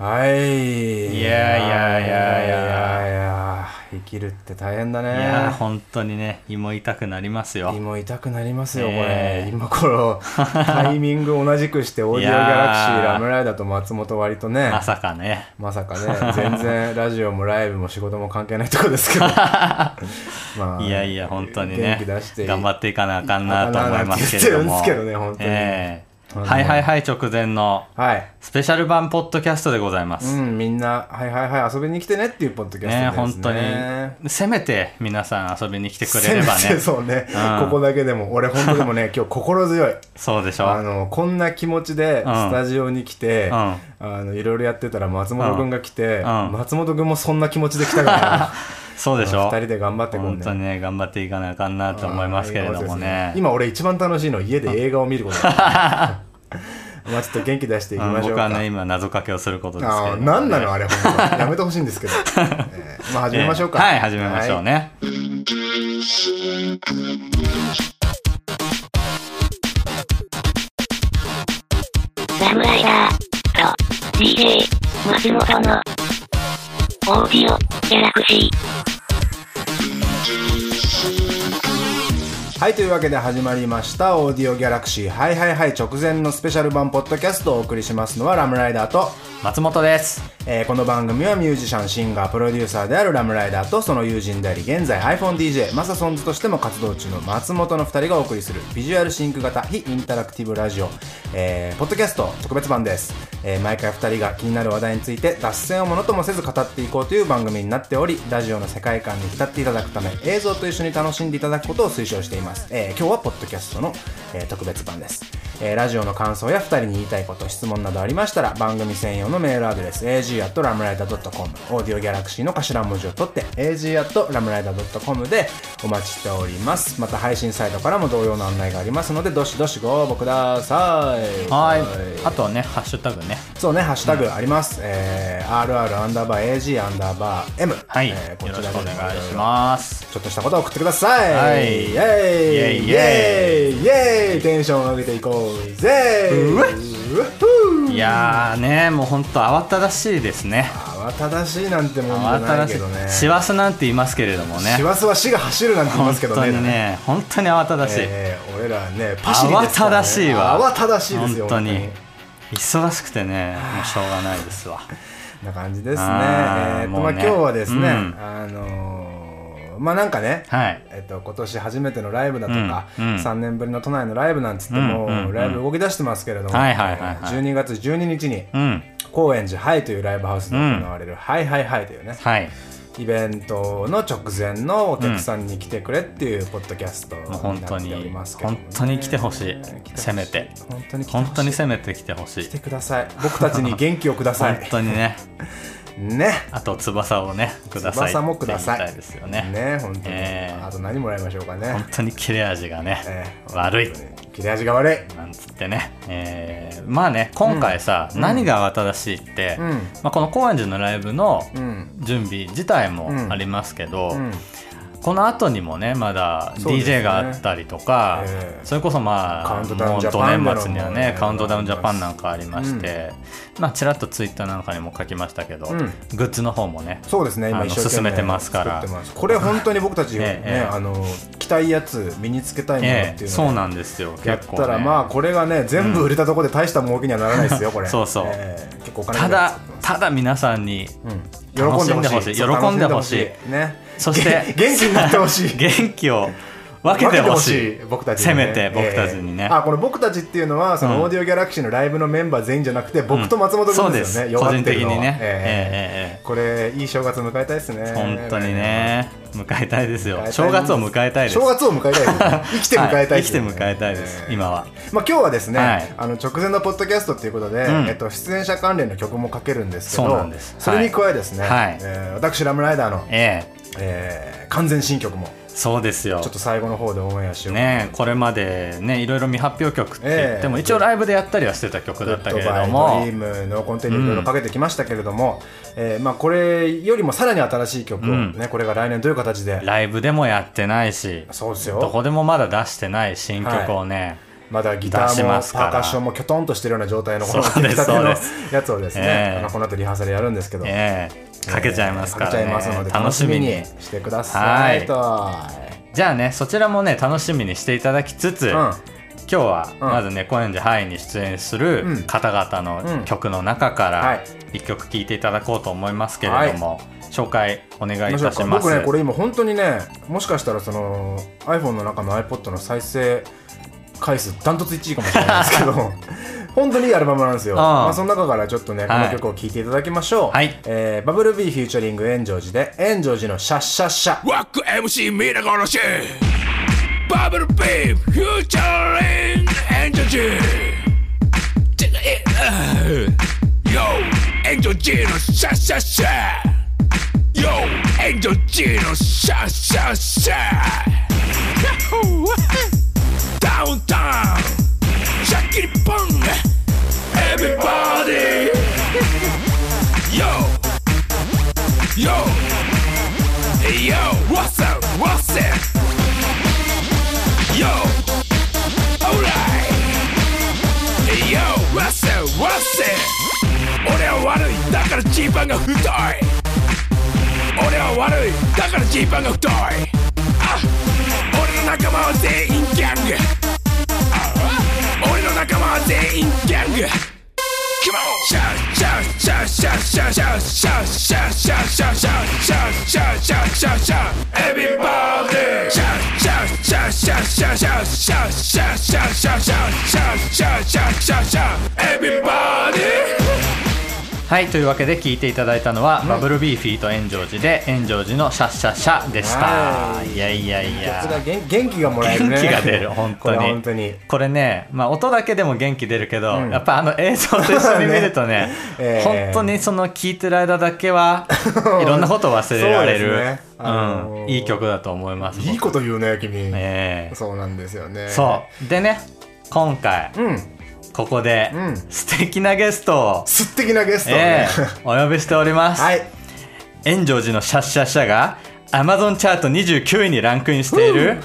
はい。いやいやいやいや。いやいや生きるって大変だね。いやー本当にね胃も痛くなりますよ。胃も痛くなりますよ、これ。今頃タイミング同じくしてオーディオギャラクシーラムライダーと松本割とね。まさかね。まさかね。全然ラジオもライブも仕事も関係ないとこですけど。まあいやいや本当に元ね気出して頑張っていかなあかんなと思いますけれどけどね本当にはいはいはい直前の。はい。スペシャル版ポッドキャストでございまうす、んみんなはいはいはい遊びに来てねっていうポッドキャストですね。ね本当に。せめて皆さん遊びに来てくれればせめてねそうね、うん。ここだけでも俺本当でもね 今日心強い。そうでしょ。あのこんな気持ちでうん。スタジオに来て、うん。あのいろいろやってたら松本君が来て、うん。松本君もそんな気持ちで来たから そうでしょ。二人で頑張ってこうね。本当にね頑張っていかなあかんなと思いますけれどもね。今俺一番楽しいのは家で映画を見ること。だ まあちょっと元気出していきうんましょうか、僕はね今謎かけをすることですけども、ね、ー何なのあれやめてほしいんですけど、えーまあ始めましょうか、えーはい始めましょうね、ラムライダーと DJ 松本のオーディオギャラクシー。はい、というわけで始まりました、オーディオギャラクシー、はいはいはい、直前のスペシャル版ポッドキャストをお送りしますのはラムライダーと、松本です。えーこの番組はミュージシャン、シンガー、プロデューサーであるラムライダーとその友人であり、現在 iPhoneDJ、マサソンズとしても活動中の松本の2人がお送りするビジュアルシンク型非インタラクティブラジオ、えーポッドキャスト特別版です、えー毎回2人が気になる話題について脱線をものともせず語っていこうという番組になっており、ラジオの世界観に浸っていただくため、映像と一緒に楽しんでいただくことを推奨しています。えー今日はポッドキャストの、えー特別版です。えーラジオの感想や2人に言いたいこと、質問などありましたら、番組専用のメールアドレス、ag.lamrider.com、オーディオギャラクシーの頭文字を取って、ag.lamrider.com でお待ちしております。また配信サイトからも同様の案内がありますので、どしどしご応募ください。はいあとはねハッシュタグねそうね、ハッシュタグあります。えー、rr アンダーバー ag アンダーバー m。はい、えーよろしくお願いしす。ますちょっとしたことを送ってください。はいイェイイェイイェイイェイテンションを上げていこうぜいやーねもうほんと慌ただしいですね。慌ただしいなんてもんじゃ慌ただしい。ないけどね。師走なんて言いますけれどもね。師走は死が走るなんて言いま本すけどね。当にね本当に慌ただしい、えー俺らね、パシリですから、ね。慌ただしいわ。慌ただしいですよ。本当に。忙しくてねもうしょうがないですわ。な感じですね。えーと、まあ今日はですね、うん。あのーまあなんかね、はい。えっと、今年初めてのライブだとか、うんうん。3年ぶりの都内のライブなんつっても、うんうんうん。ライブ動き出してますけれども、はいはいはいはい。えー12月12日にうん。高円寺 HIGH というライブハウスで行われる、 HIGH HIGH HIGH というねはい。イベントの直前のお客さんに来てくれっていうポッドキャストになっておりにますけどもね、本当に来てほしい。せめて。本当に本当にせめて来てほしい。来てください。僕たちに元気をくださ本い当にね ね。あと翼をねください。翼もください。ですよね。ね本当に、えーあと何もらいましょうかね。本当に切れ味がね、え悪い。切れ味が悪い。なんつってね、えーまあね今回さ、何が慌ただしいって、うん。まあ、この高円寺のライブのうん。準備自体もありますけど、うんこの後にもねまだ DJ があったりとかそ,、え。えれこそまあ土年末にはもねカウントダウンジャパンなんかありまして、まあちらっとツイッターなんかにも書きましたけど、うん。グッズの方もねそうですね今進めてますから。これ本当に僕たちね、ええええ。あの着たいやつ身につけたいものええっていうのをそうなんですよやっ結構、ね、たらまあこれがね全部売れたところで大した儲けにはならないですよこれ。そうそう。ええ結構お金ただただ皆さんにうん。楽しんでほしい。喜んでほしい。ね。そして元気になってほしい。元気を分けてほしい。僕たちにせねめて僕たちにね、ええあこの僕たちっていうのはそのうん。オーディオギャラクシーのライブのメンバー全員じゃなくて僕と松本君そうです。よね、個人的にね、ええ。これいい正月迎えたいですね。え本当にね。迎えたいですよ。正月を迎えたいです。正月を迎えたいです。ね 生きて迎えたい生きて迎えたいです、ええ。今は。まあ、今日はですね、はい。あの直前のポッドキャストということで、うん。えっと、出演者関連の曲もかけるんですけどそれに加えですね、はい。えー私ラムライダーの、ええ。えー完全新曲もそうですよ。ちょっと最後の方でオンエアしようねこれまでねいろいろ未発表曲って言っても、ええ。一応ライブでやったりはしてた曲だったけれども。イドリームのコンテンツいろいろかけてきましたけれども、えーまあ、これよりもさらに新しい曲を、うん。ねこれが来年どういう形で。ライブでもやってないしそうですどよこでもまだ出してない新曲をね、まだギターもパーカッションもきょとんとしてるような状態のこのやつをですね、ええ。あのこの後リハーサルやるんですけど、ええかけちゃいますからね。かけちゃいますので楽しみに。してください。と。じゃあねそちらもね楽しみにしていただきつつ、うん。今日はうんまずね高円寺ハイに出演するうん。方々の曲の中かはらい。一曲聴いていただこうと思いますけれども、紹介お願いいたします。僕ねこれ今本当にねもしかしたらその iPhone の中の iPod の再生回数ダントツ1位かもしれないですけど本当にいいアルバムなんですよ、まあ、その中からちょっとねこはい。の曲を聴いていただきましょう、はい。えーバブルビーフューチャリング炎上寺で炎上寺のシャッシャッシャ。ワック MC 皆殺しバブルビーフフューチャーリングエンジョジーチェえあヨエンジョジーのシャシャシャ。ヨエンジョジーのシャシャシャ。ダウンタウンシャッキリポン Everybody Yo Yo Yo What's up? What's it? Yo, alright. Hey yo, what's up? What's it? 俺は悪い、だからジーパンが太い。俺は悪い、だからジーパンが太い。あ、俺の仲間は全員ギャング。あ俺の仲間は全員ギャング。Come on! Shout, shout, shout, shout, shout, shout, shout, shout, shout, shout, shout, shout, shout, shout, shout, everybody! Shout, shout, shout, shout, shout, shout, shout, shout, shout, shout, shout, shout, shout, shout, shout, everybody! はいというわけで聴いていただいたのは、バブルビーフィーと炎上寺で炎上寺のシャッシャッシャでした。はい。いやいやいや。元元気がもらえるね。元気が出る 本当に。これ本当に。これね、まあ、音だけでも元気出るけど、うん。やっぱあの映像と一緒に見るとね ええ。本当にその聴いてる間だけは いろんなことを忘れられるあのーうん、いい曲だと思いますいいこと言うね君、ええ。そうなんですよね。そう。でね今回うんここでうん。素敵なゲストを、素敵なゲストをえね、えお呼びしております、はい。炎上寺のシャッシャッシャが Amazon チャート29位にランクインしている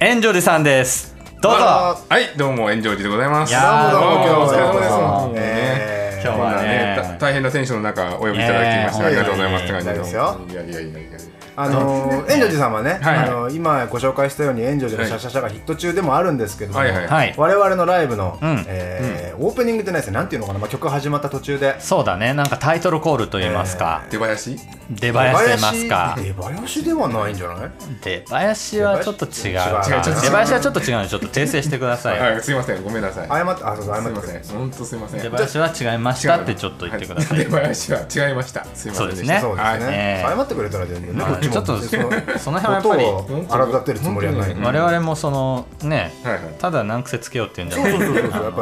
炎上寺さんです。どうぞ。あ。はい、どうも、炎上寺でございます。いやーどうもどうも。今日はお疲れ様です。今日はね。大変なテンションの中、お呼びいただきまして、ねありがとうございますって感じで。すよいやいやいやいや。あのー、炎上寺さんはね、はい。あのー今ご紹介したように炎上寺のシャシャシャがヒット中でもあるんですけども、はいはいはい。我々のライブの、うん。えーオープニングってないですね。なんていうのかな、まあ、曲始まった途中で。そうだね。なんかタイトルコールといいますか、出囃子？出囃子といいますか。出囃子ではないんじゃない？出囃子はちょっと違う。か違う出違う違う囃子はちょっと違う。のでちょっと訂正してください、はい、すいません、ごめんなさい。謝ってあそうそう謝ってくれ。すいません、本当すいません。出囃子は違いましたってちょっと言ってください、は出囃子は違いました。すいませんでした。そうですね。そうですね、はいええ謝ってくれたら全然ね、はい。こっちょっとそのその辺はやっぱり荒立てるつもりはない、本我々もそのねはいはい。ただ難癖つけようっていうんじゃない。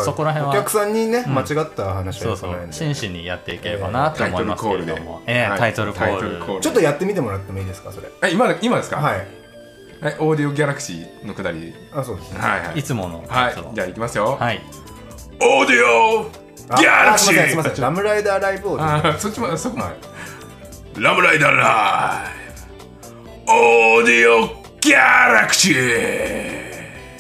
そこら辺はお客さんにね、間違った話そうそうはよくないんで。真摯にやっていければなと思いますけれども、ええはい。タイトルコタイトルールコール。ちょっとやってみてもらってもいいですかそれ。え、今、今ですか？はい。はい、オーディオギャラクシーのくだり。あそうですね。はいはい。い。つものはい。じゃあ行きますよ。はい。オーディオあギャラクシあすいませんすいませーん。ラムライダーライブをあーそっちも、そこも。ラムライダーライブオーディオギャラクシー。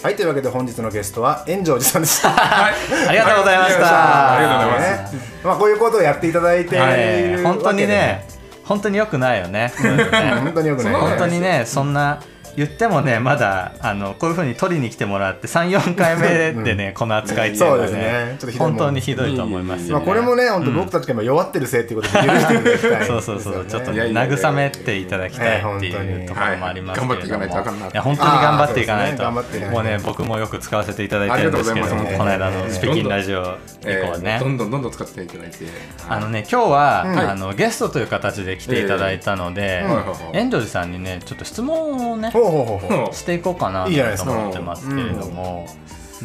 はいというわけで本日のゲストは炎上寺さんでした はい、ありがとうございました。ありがとうございます。ねまあこういうことをやっていただいていはい。る本当にね本当に良くないよね。本当によくない。ね本当にねそんな言ってもねまだあのこういうふうに取りに来てもらって34回目でね、この扱いっていうのはそうですね。本当にひどいと思いますよ、ね。まあこれもね本当僕たちが今弱ってるせいっていうことで許していただきたいそうそうそう、ちょっと慰めていただきたいっていええうところもありますけれども、はい。頑張っていかないとあかんないや本当に頑張っていかないと、もうね僕もよく使わせていただいてるんですけれども、この間のスピキンラジオ以降ね、えーどんどんどんどん使っていただいて。あのね今日は、うんあのゲストという形で来ていただいたので、うん。はいはいはい遠藤寺さんにねちょっと質問をねほうほうほうほう。うんしていこうかなと思ってますけれども、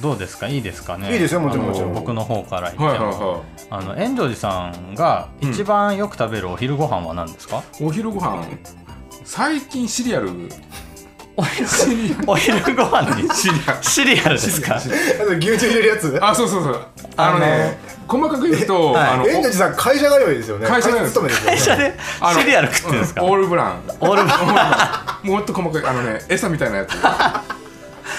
どうですか？いいですかね？いいですよもちろんもちろん。僕の方から言っても、はいはいはあの遠藤寺さんが一番よく食べるお昼ご飯は何ですか、いお昼ご飯。最近シリアル。お昼お昼ご飯にシリシリアルですか？あと牛乳入れるやつ？あそうそうそう。あのね細かく言うとはい。あの炎上寺さん会社通いですよね。会社通いです。勤めですよね。会社でシリアル食ってるんですか？オールブラン。オール もっと細かいあのね餌みたいなやつ。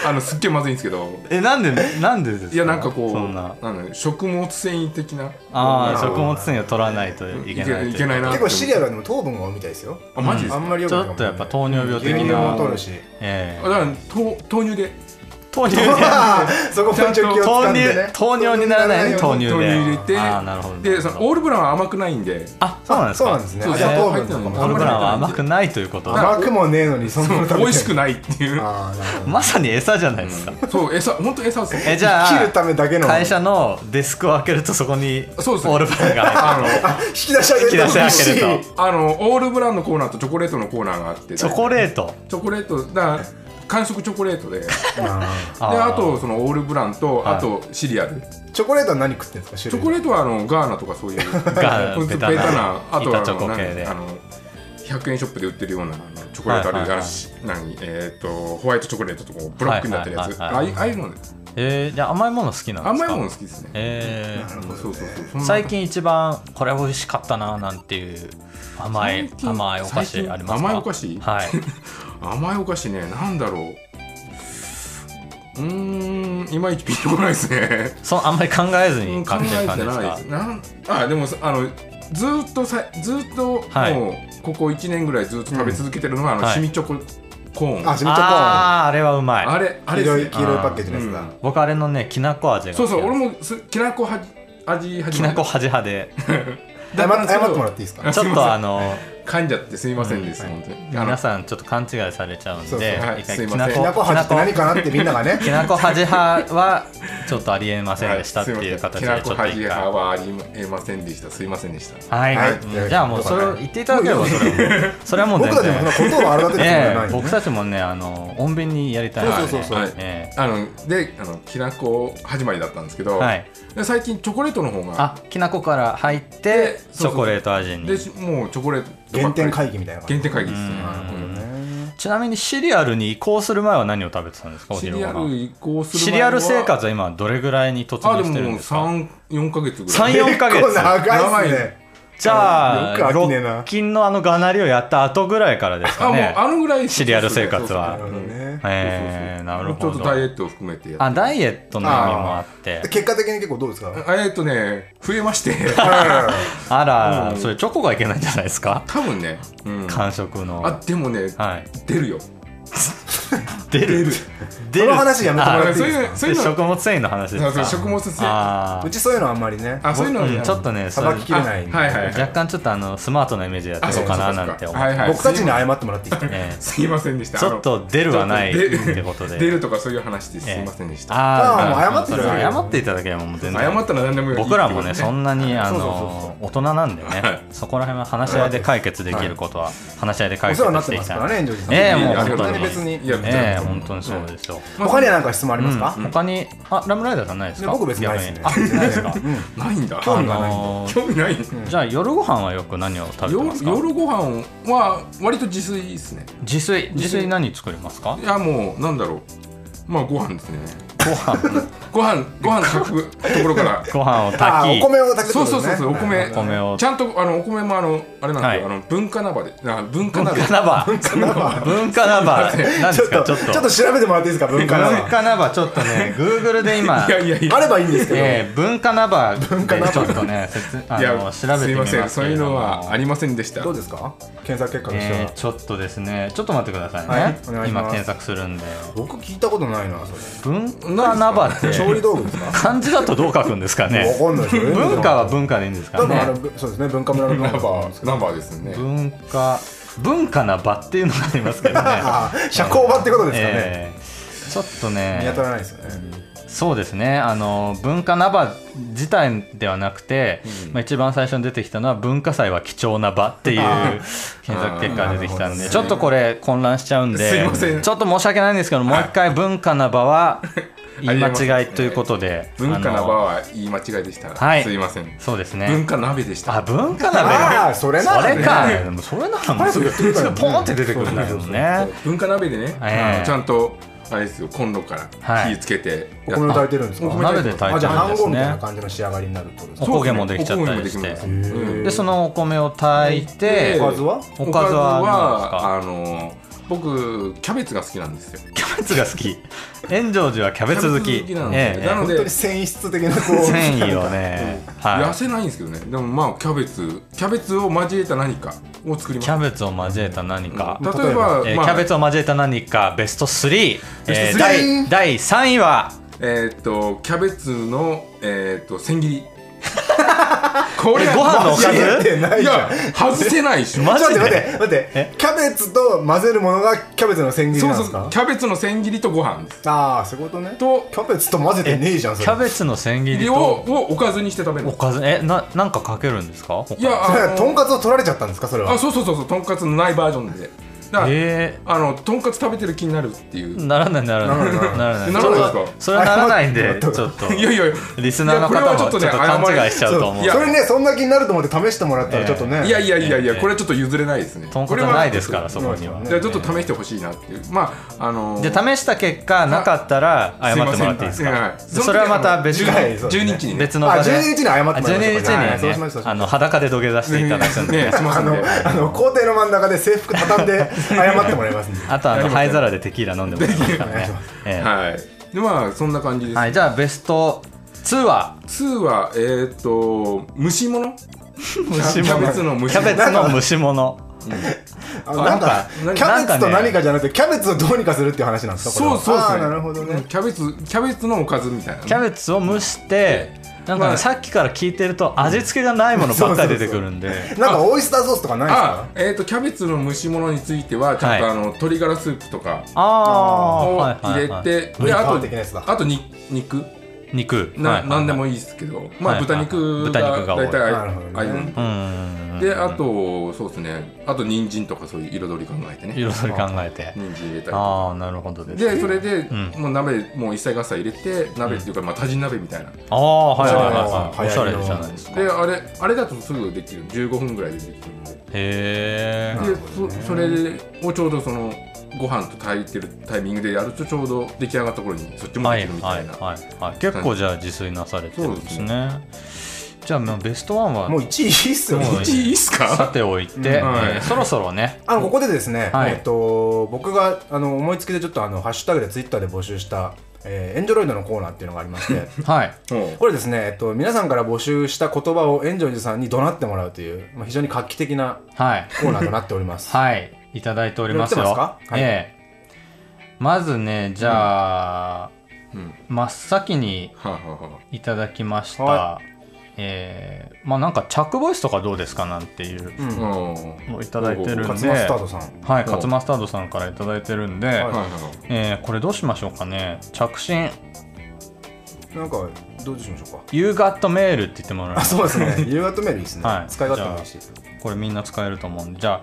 あのすっげえまずいんですけど。えなんでなんでですか？いやなんかこうそんな。なん食物繊維的な。ああうん食物繊維を取らないといけないいけないな結構シリアルはでも糖分が多いみたいですよ。あマジですか、あんまりよくちない。かもねょっとやっぱ糖尿病的牛乳なも取るし。えあだからと豆乳で豆乳。で そこもちょっと気を使豆乳ってね糖尿にならないように豆乳で豆乳入れて。あーなるほど。でそのオールブランは甘くないんで。あそうなんですか？そうなんですね。じゃあ糖分。とかそうもオールブランは甘くないということで甘くもねえのにそんなの美味しくないっていう。まさに餌じゃないですか。そう餌本当餌ですえじゃあ切るためだけの。会社のデスクを開けるとそこにオそうですールブランがあの引き出し開ける引き出し開けると。あのオールブランのコーナーとチョコレートのコーナーがあって。チョコレート。チョコレート。だから完食チョコレートで。であとそのオールブランとはい。あとシリアル。ーチョコレートは何食ってんですかチョコレートはあのガーナとかそういう。ガーナ ベタなベタなあとはあの100円ショップで売ってるようなあのチョコレートあるはいはいはい。えっとホワイトチョコレートとかブロックになってるやつ。はいはいはいはい。ああいうのですえー、じゃあ甘いもの好きなんですか？甘いもの好きですね。えー。そうそうそうそんな。最近一番これ美味しかったななんていう甘い甘いお菓子ありますか？甘いお菓子？はい。甘いお菓子ねなんだろう。うーんいまいちピンとこないですね。そあんまり考えずうんに買ってる感じですか？ないですなんあでもあのずーっとさずーっとはい。もうここ1年ぐらいずっと食べ続けてるのは、あのはい。シミチョココーン。あシミチョコああーあれはうまい。あれあれ黄色い黄色いパッケージのやつだ。うん。僕あれのねきなこ味がそうそう俺ももすきなこは味始きなこ味派で 謝謝ってもらっていいですか？ちょっとあの 噛んじゃってすみませんです、本当に。皆さんちょっと勘違いされちゃうんでそうそう。はい。一回すいません。きなこきなこきなこ味って何かなってみんながね。きなこ恥派はちょっとありえませんでしたっていうは形すません。きなこはじでちょっと一回。派はありえませんでした。すいませんでした。はい、はい。うんじゃあもうそれを言っていただければそれはもうそれはもう全僕たちもそんな然ことを荒立てるつもりはええないんでね。僕たちもねあの穏便にやりたいので。そうそうそうそう。はいえ。あのであのきなこ始まりだったんですけど、えはい。で最近チョコレートの方があきなこから入ってでそうそうチョコレート味に。でしもうチョコレート原点会会議みたいな原点会議ですね。ちなみにシリアルに移行する前は何を食べてたんですか？おシリアル移行するシリアル生活は今どれぐらいに突あで入してるんもですか？34か月ぐらい。34か結構月長いっすね。じゃあロッキンのあのがなりをやった後ぐらいからですあもうかねあのぐらいシリアル生活は。なるほどねえー、なるちょほどっとダイエットを含めてやってあダイエットの意味もあって。結果的に結構どうですか？あえっとね増えまして。あら、それチョコがいけないんじゃないですか？多分ね、うん、完食の。あでもねはい。出るよ出る。出その話やめてもらあっていいですか？そういうそういうの。食物繊維の話ですか？食物繊維。あー。うちそういうのあんまりね。あそういうのうんちょっとねさばききれないはいはい若干ちょっとあのスマートなイメージでやっていこうかななんて思って、はいはい僕たちに謝ってもらっていいですか？ええ。すいませんでした。ちょっと出るはないってことで。出るとかそういう話です。いませんでした、ああーもう謝っていただけ。れば謝っていただければもう全然。謝ったら何でもいい僕らもねそんなにあそうそうの大人なんでね。はい。そこら辺は話し合いで解決できることは話し合いで解決してていきたいええもう本当に。別にいやええ本当にそうですよ。他には何か質問ありますか？他にあラムライダーさんないですか？僕別にないですね。ないですか？ないんだ。興味がない興味ない、じゃあ夜ご飯はよく何を食べますか？夜ご飯は割と自炊ですね。自炊。自炊何作りますか？いやもうなんだろう。まあご飯ですね。ご飯ご飯ご飯炊くところから。ご飯をあ炊き。ーお米を炊くそうそうそうそうお米。お米を。ちゃんとあのお米もあのあれなんですよ、はい。あの文化鍋で。あ文化鍋文化鍋文化鍋 何ですか？ちょっとちょっと。調べてもらっていいですか？文化文な化鍋ちょっとね Google で今。いやいやいや。あればいいんですけど。えー、文化鍋化鍋でちょっとね説あいやの調べてみますすいません。そういうのはありませんでした。どうですか？検索結果としては。えー、ちょっとですね。ちょっと待ってくださいね、今検索するんで。僕聞いたことないなそれ。文化鍋って調理道具ですか？漢字だとどう書くんですかね？わかんないですよ。文化は文化でいいんですか多分あのねぶそうですね文化村の文ナンバーナンバーですね。文化文化な場っていうのがありますけどね。社交場ってことですかね。えーちょっと見ね当たらないですよね。そうですね。あの文化な場自体ではなくて、まあ、一番最初に出てきたのは文化祭は貴重な場っていう検索結果が出てきたんで、あーちょっとこれ混乱しちゃうんすいでません。ちょっと申し訳ないんですけどもう一回文化な場は言い間違いということで文化鍋あのは言い間違いでした、はい。すいません。そうですね。文化鍋でした。あ文化鍋。ああそれならね。それか。それならもうポンって出てくるんだけどね。文化鍋でね、ええ。あのちゃんとあれですよ今度かはい。ら火つけてお米を炊いてるんですか？お米鍋で炊いてるんですね。あじゃあ半合みたいな感じの仕上がりになるとおこげもできちゃったりして。おこげもでそのお米を炊いてでおかずは？おかずはあの僕キャベツが好きなんですよ。キャベツが好き。炎上寺はキャベツ好き。キャベツ好きなので本当に繊維質的なこう繊維をね、痩はせないんですけどね。でもまあキャベツ。キャベツを交えた何かを作りい、ます。キャベツを交えた何か、例えば、キャベツを交えた何かベスト3、えー。ベスト3第第3位は？えーっとキャベツのえーっと千切りこえご飯のおかず？いやいやないいじゃん。や外せないでしょ。マジで？待って待って。キャベツと混ぜるものがキャベツの千切りそうなんですか？そうキャベツの千切りとご飯です。ああそういうことね。とキャベツと混ぜてねえじゃんそれ。キャベツの千切りをとをおかずにして食べる。おかず？えななんかかけるんですか？他。いやとんかつを取られちゃったんですかそれは？あそうそうそうそう。とんかつのないバージョンで。だから、えあのとんかつ食べてる気になるっていう。ー、ならないならない。ならない。ならない。ならないですか？それはならないんで ちょっと。いやいや。いやリスナーの方もちょっと勘違いしちゃうと思う。いや。それねそんな気になると思って試してもらったらちょっとねいやいやいやいや、ええ。これはちょっと譲れないですね。とんかつはないですからそこには。ねじゃあちょっと試してほしいなっていう。まああのー、じゃあ試した結果なかったら謝ってもらっていいですか？それはまた別次回そうですね12日にね。あ別の場で。12日に謝ってもらいましょうか12日にはいそうしましょう。ねあの裸で土下座していただくんで。ねしますあのんで。あの校庭の真ん中で制服畳んで 謝ってもらいますんで。あとあの灰皿でテキーラ飲んでもらいますから。ねええ。はいでまあそんな感じです、はいじゃあベスト2は？2はえー、っと蒸し物？キャベツの蒸しキャベ物ツの蒸し物。なんかなんかキャベツとなんかね何かじゃなくてキャベツをどうにかするっていう話なんですか？そうそうですねあーなるほどね。キャベツキャベツのおかずみたいなね、キャベツを蒸してなんかねまあさっきから聞いてると味付けがないものばっかり出てくるんで。なんかオイスターソースとかないですあかえー、とキャベツの蒸し物についてはちょっと、はい。あの鶏ガラスープとかをはい入れて、はいはい。であと肉肉。な、はいはいなんでもいいですけど、まあ、はい豚肉豚肉が大体ああいうんであとそうですね。あと人参とかそういう彩り考えてね。彩り考えて。人参入れたりああなるほどです。でそれで、ん。もう鍋もう一切合切入れて鍋っていうか、まあ多人鍋みたいな。ああはいはいはいおはい。おしゃれ。じゃないですか。へであれあれだとすぐできる。15分ぐらいでできるんで。え。でそそれをちょうどそのご飯と炊いてるタイミングでやるとちょうど出来上がった頃にそっちもはいできるみたいな、はいはいはい結構じゃあ自炊なされてるんですね。じゃあまあベストワンはもう1位いいっすよもう1位いいっすさかておいて、ん。はい。えーそろそろね。あのここでですね、はい。えっと僕があの思いつきでちょっとあのハッシュタグでツイッターで募集した、えーエンジョロイドのコーナーっていうのがありまして。はい。うん。これですね、えっと、皆さんから募集した言葉をエンジョイズさんに怒鳴ってもらうという、まあ、非常に画期的なはい。コーナーとなっております。はいいただいておりますよ。ますか？はいええ。まずねじゃあ、うん。真っ先にいただきました、はえーまあなんかチャックボイスとかどうですか？なんていうのをいただいてるんで。カツマスタードさん。はいカツマスタードさんからいただいてるんで、はいはいはい。えーこれどうしましょうかね？着信。なんか、どうしましょうか。「You got mail」って言ってもらうあ、そうですね。夕方メールいいですね。はい。使い勝手もいいし。これみんな使えると思うんで。じゃあ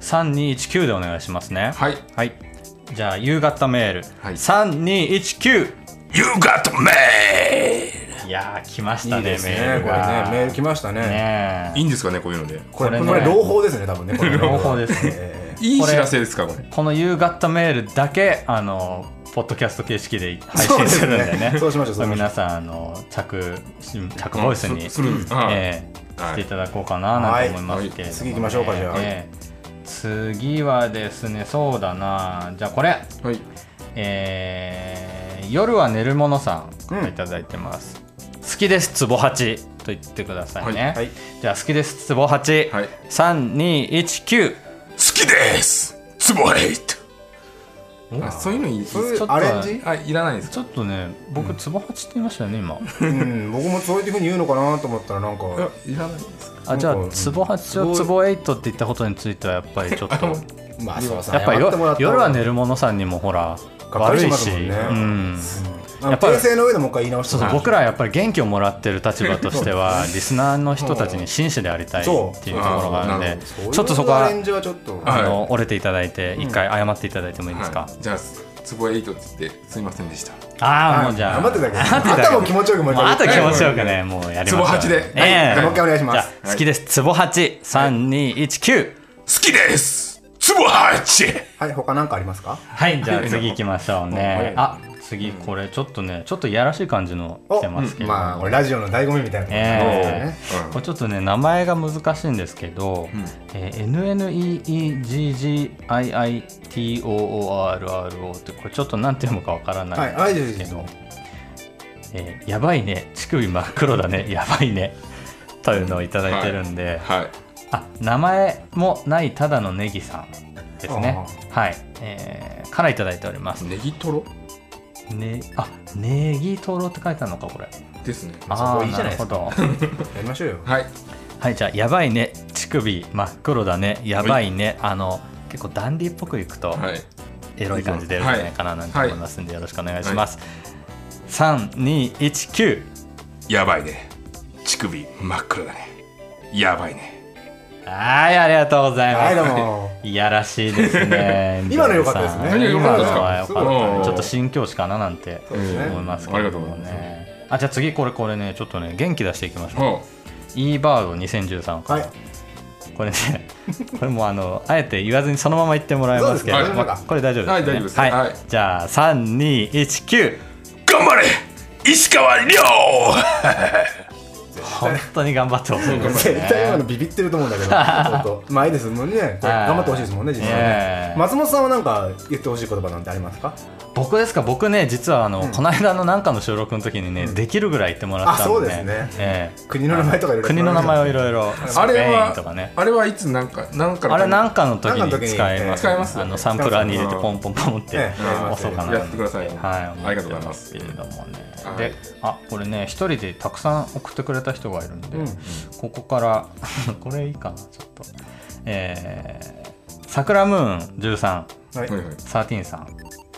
3219でお願いしますね。はい。はい。じゃあ夕方メール、はい。3219 You got mail! いやー来ましたねいいですね。メールこれね。が、メール来ましたね。ねいいんですかねこういうので。これ、これ朗報ですね、多分ね。これね。朗報ですね。いい知らせですかこれ。この夕方メールだけあのポッドキャスト形式で配信するんでね。そうしましょうそうしましょう。皆さんあの着着ボイスに、すする。んですはい。えーはい。していただこうかななんて思いますけれども、ね。はい。次行きましょうかじゃあ。えー次はですねそうだな。じゃあこれ。はい。えー夜は寝るものさんいただいてます、好きですツボ8と言ってくださいね、はい。はい。じゃあ好きですツボ8、はい。3219好きですツボエイトあそういうのいいそういうちょっとアレンジ？あいらないですちょっとね僕ツボ8って言いましたよね今。うん、僕もそういうふうに言うのかなと思ったら、なんか。いやいらないですあじゃあなんかツボ8をツボ8って言ったことについてはやっぱりちょっと。まあ、そうさやっぱ夜は寝るものさんにもほら悪いし、ますもん。ねうん。やっぱり。訂正の上でもう一回言い直してそう。僕らはやっぱり元気をもらってる立場としては リスナーの人たちに真摯でありたいっていうところがあるんでちょっとそこはアレンジはちょっと。あはい。の折れていただいて一回謝っていただいてもいいですか、はい。じゃあツボエイトって言ってすいませんでした。ああもうじゃあ。頑張ってたけど。謝っていただけ頭も気持ちよくもうあと気持ちよくねもうやりましょうツボ八で。ええ。はい。もう一回お願いします。じゃあ好きです。ツボ83219好きですつぶはちはい他何かありますか？はいじゃあ次行きましょうはい。ねあ次これちょっとねちょっといやらしい感じの来てますけど、まあこれラジオの醍醐味みたいなことですね。これちょっとね名前が難しいんですけど、えー NNEEGGIITOORRO ってこれちょっと何て読むかわからないんはいですけど、えーやばいね。乳首真っ黒だね。やばいね。というのをいただいてるんで、はいあ名前もないただのネギさんですね。はい、えーからいただいております。ネギトロ？ねあネギトロって書いてあるのかこれ。ですね。そああこいいじゃないですか。なるほど。やりましょうよ。はい。はいじゃあやばいね。乳首真っ黒だね。やばいね、あの結構ダンディーっぽくいくとはい。エロい感じ出るんじゃないかななんて思いますんでよろしくお願いします、3219やばいね。乳首真っ黒だね。やばいねはいありがとうございます、はいどうも。いやらしいですね。今の良かったですね。今のは良かった。ねちょっと新境地かななんて思いますけれどもありがとうございねあじゃあ次これこれねちょっとね元気出していきましょうほ e バード2013から、はい。これね これもうあのあえて言わずにそのまま言ってもらいますけど、これ大丈夫ですね。はい大丈夫です。はい、はい。じゃあ3219頑張れ石川亮本当に頑張ってほしいね。絶対今のビビってると思うんだけど ちょっと。まあいいですもんね。頑張ってほしいですもんね実際えね。え松本さんは何か言ってほしい言葉なんてありますか？僕ですか？僕ね実はあの、この間のなんかの収録の時にね、できるぐらい言ってもらったんで。あそうですね。ええ。国の名前とかいろい。ろ国の名前をいろいろ。スあれはとかね。あれはいつなんかなんかのあれなんかの時にに。使えます,、使えますあのサンプラーに入れてポンポンポンってええ。押そうかなやってくださいはい。ありがとうございます。思ってます。けれどもね、はい。であこれね一人でたくさん送ってくれた人がいるんで、うん。ここから これいいかなちょっと。えー、桜ムーン13はい。はいはい。サーティンさん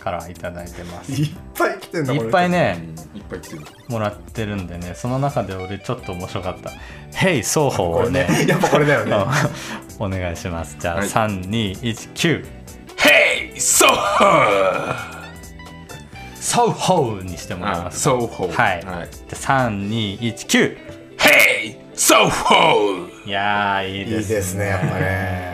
からいただいてます。いっぱい来てんだいっぱいねいっぱい来てる。もらってるんでねその中で俺ちょっと面白かった「ヘイ双方」をね。やっぱこれだよね。お願いします。じゃあ、はい。3219 Hey ソー双方にしてもらいあます。そうほうはい。はいで3219 Hey ソーいやーいいいいですねですねやっぱね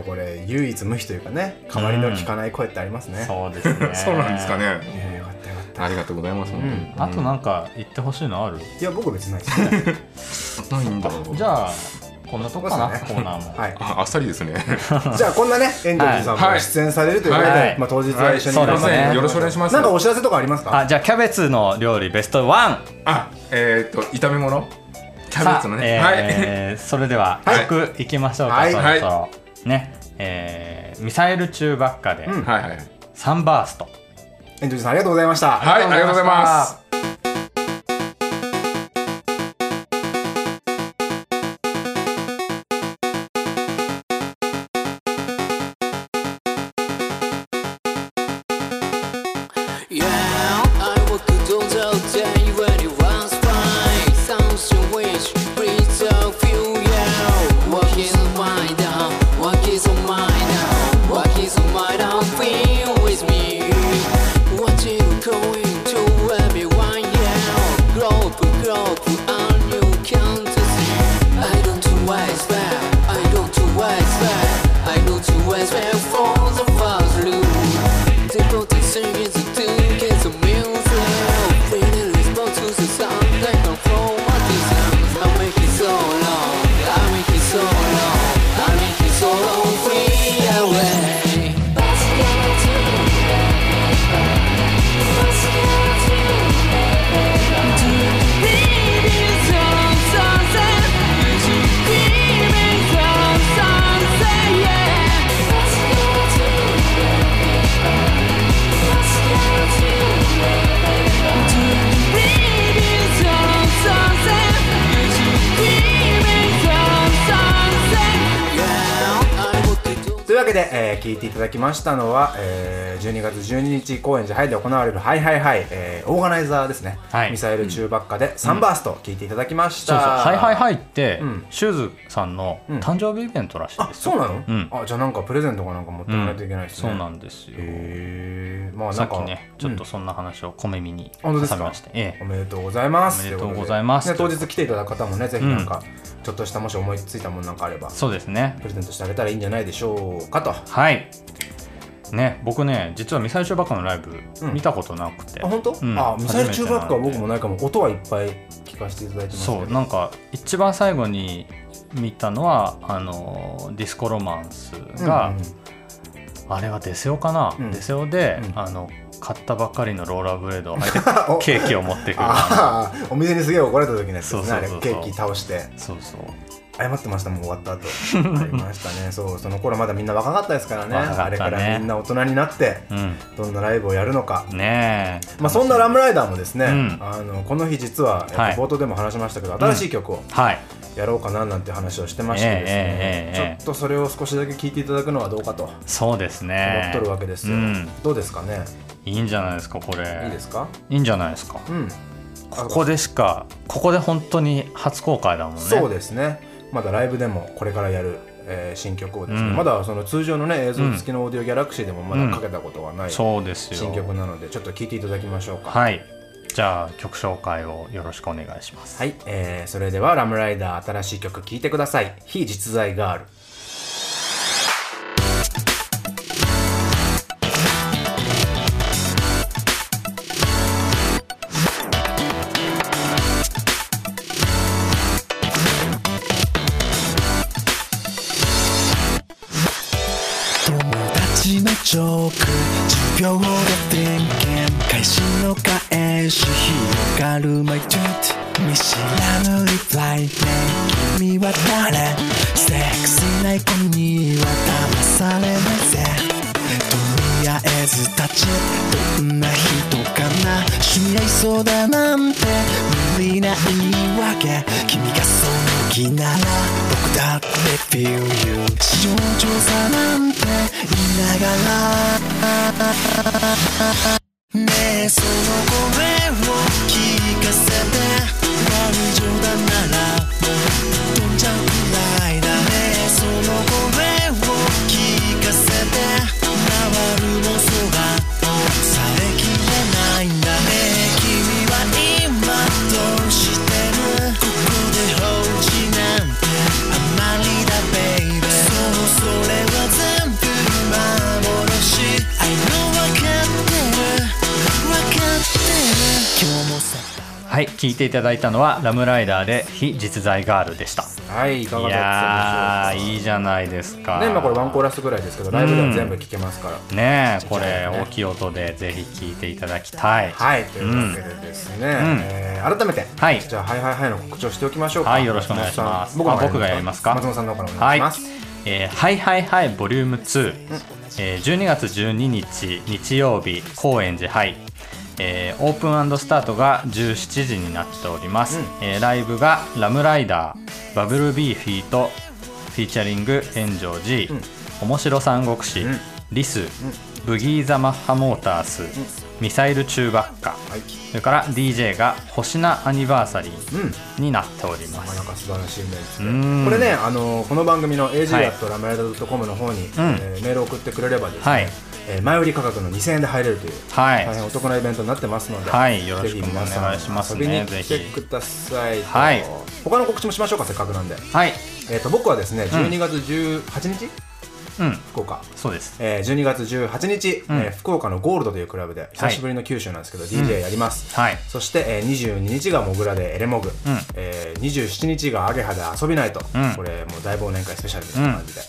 もうこれ唯一無二というかね代わりの聞かない声ってありますね。そうですね。そうなんですかね。いやよかったよかった。ありがとうございます本当に。あとなんか言ってほしいのある？いや僕別にないです。ないんだ。ろうじゃあこんなとこかな、ね。コーナーも、はい。ああっさりですね。じゃあこんなね遠藤寺さんもはい。出演されるということで、はい。まあ、当日は一緒にはい。そうですね。よろしくお願いします。なんかお知らせとかありますか？あじゃあキャベツの料理ベストワン。あえっと炒め物？キャベツのね。さあはい。えーそれでははい。曲いきましょうか、はい。そろそろ、ねえーミサイル中ばっかで、うんはいはいサンバースト。遠藤寺さんありがとうございました。はいありがとうございますけで、えー聞いていただきましたのは、えー12月12日高円寺 HIGH で行われる HIGH HIGH HIGH、えーオーガナイザーですね、はい。ミサイルチューバッカでサンバースト聞いていただきました、そうそう「HIGH HIGH HIGH」って、うん。シューズさんのん。誕生日イベントらしいあですよ、そうなの、うん。あじゃあなんかプレゼントかなんか持ってかないといけないですね、そうなんですよ。へえまあなんかさっきねちょっとそんな話を小耳に挟みまして、ええ。おめでとうございます。おめでとうございます。ね当日来ていただく方もねぜひなんか、ちょっとしたもし思いついたものなんかあればそうですね。プレゼントしてあげたらいいんじゃないでしょうかと。あはい。ね僕ね実はミサイルチューバッカのライブうん。見たことなくて、本当、うん。あミサイルチューバックは僕もないかも音はいっぱい聞かせていただいてますそうなんか一番最後に見たのはあのディスコロマンスが、うんうん。あれはデセオかな、うん。デセオで、うん。あの買ったばっかりのローラーブレードを履いておケーキを持ってくる。お店にすげえ怒られた時のやつですね。そうそうそうそう。あれケーキ倒して。そうそう。謝ってましたもん終わった後。ありましたね。そうその頃まだみんな若かったですからね。ね。あれからみんな大人になってうん。どんなライブをやるのか。ねえ。まあ、そんなラムライダーもですね、うん。あのこの日実は、冒頭でも話しましたけど新しい曲をはいやろうかななんて話をしてましてですね、ええええええちょっとそれを少しだけ聞いていただくのはどうかと思そうですね。っとるわけですよ、うん。どうですかね？いいんじゃないですかこれ。いいですか？いいんじゃないですか？うん。ここでしかここで本当に初公開だもんね。そうですね。まだライブでもこれからやる、えー新曲をですね、うん。まだその通常のね映像付きのオーディオギャラクシーでもまだかけたことがないそうですよ。新曲なのでちょっと聞いていただきましょうか。はいじゃあ曲紹介をよろしくお願いします。はい、えーそれではラムライダー新しい曲聴いてください。非実在ガール。君は誰セクシーな子には騙され。ないぜとりあえず立ちどんな人かな知り合いそうだなんて無理な言い訳君がその気なら僕だって feel you 市場調査なんて言いながらねえその声を聞かせて。悪い冗談なら飛はい聴いていただいたのはラムライダーで非実在ガールでした。はいいかいがだったでしょうか？いいじゃないですか。ねまあこれワンコーラスぐらいですけどライブでは全部聴けますから、ねえこれ大きい音でぜひ聴いていただきたい。はいというわけでですね、えー改めて、はい。じゃあはいはいはいの告知をしておきましょうか。はいよろしくお願いします。松本さん。あ僕がやりますか？松本さんの方からおはい願いします、えーはいはいはいボリューム2、えー12月12日日曜日高円寺ハイ、えーオープンスタートが17時になっております、えーライブがラムライダーバブルビーフィートフィーチャリング炎上寺、面白三国志、ん。リス、ブギーザマッハモータース、ミサイル中ばっか、はい。それから DJ が星名アニバーサリーになっております、なかなか素晴らしいメールこれねあのこの番組のはい。AG.RAMRADA.COM の方に、えーメールを送ってくれればですね、はい。えー前売り価格の2000円で入れるというはい。大変お得なイベントになってますので、はい。よろしくお願いしますね。遊びに来てくださいと。はい。他の告知もしましょうかせっかくなんで、はい。えー、と僕はですね12月18日、うん福岡。そうです。えー、12月18日、うん。えー福岡のゴールドというクラブで久しぶりの九州なんですけど、DJ やります、はい。そして、えー、22日がモグラでエレモグ、えー、27日がアゲハで遊びないと、うん。これもう大忘年会スペシャルみたいな感じで、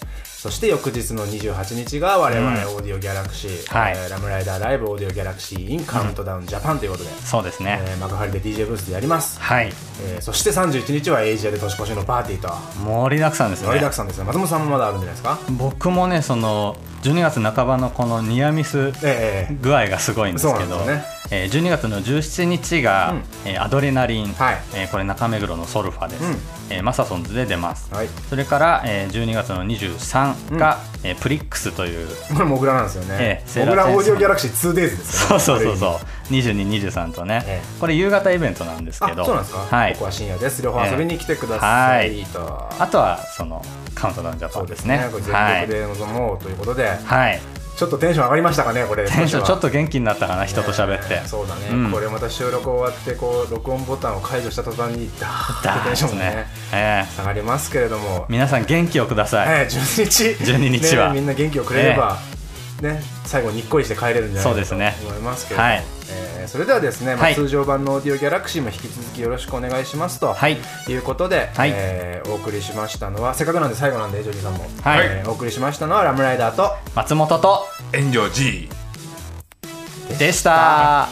そして翌日の28日が我々オーディオギャラクシー、はい。えーラムライダーライブオーディオギャラクシーインカウントダウンジャパンということで、そうですね、えー幕張で DJ ブースでやります、はい。えーそして31日はエイジアで年越しのパーティーと盛りだくさんですね。盛りだくさんですね。松本さんもまだあるんじゃないですか？僕もねその12月半ばのこのニアミスええ。具合がすごいんですけど。そうなんですよねえー12月の17日が、うん。えーアドレナリン、はい。えーこれ中目黒のソルファです、うん。えーマサソンズで出ます、はい。それから、えー12月の23が、えープリックスというこれモグラなんですよね、えーモグラオーディオギャラクシー 2days ですそうそうそうそう。ある意味。2223とね、ええ。これ夕方イベントなんですけど。あそうなんですか、はい。ここは深夜です。両方遊びに来てください、えとあとはそのカウントダウンジャパそうでンですすね。ねこれ全はい力で臨もうということで、はいちょっとテンション上がりましたかねこれ。テンションちょっとと元気になったかな人と喋って。そうだね、うん。これまた収録終わってこう録音ボタンを解除した途端にダーッとテンションがねええ。下がりますけれども。皆さん元気をください、はい、12日。12日は。ね、みんな元気をくれれば、ね、最後にっこりして帰れるんじゃないかとそうですね。思いますけれども、はい。えーそれではですね、まあはい。通常版のオーディオギャラクシーも引き続きよろしくお願いしますと、はい。い、うことで、はい。えーお送りしましたのはせっかくなんで最後なんでジョージさんも、はい。えーお送りしましたのはラムライダーと松本と炎上 G でした